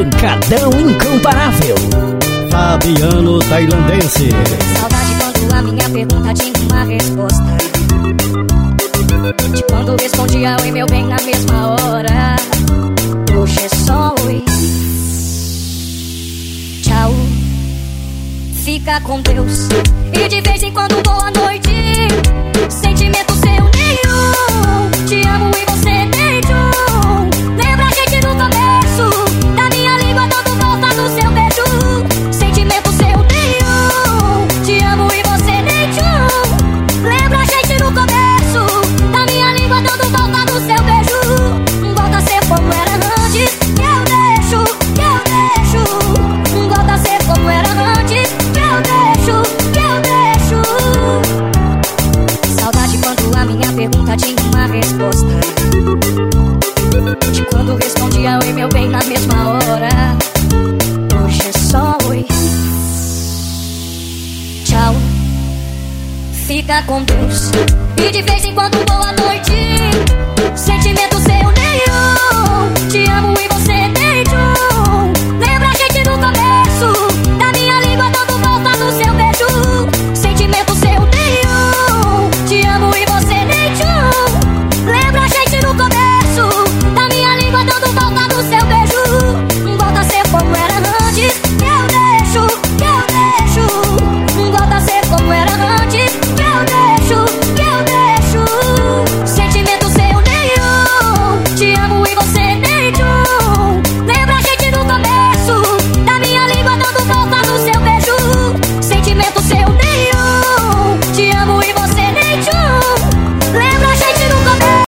Pancadão incomparável. Fabiano Tailandense. Saudade quando a minha pergunta tinha uma resposta. De quando respondia oi meu bem na mesma hora. Hoje é só oi. Tchau. Fica com Deus. E de vez em quando boa noite. fica com Deus. E de vez em quando, boa noite.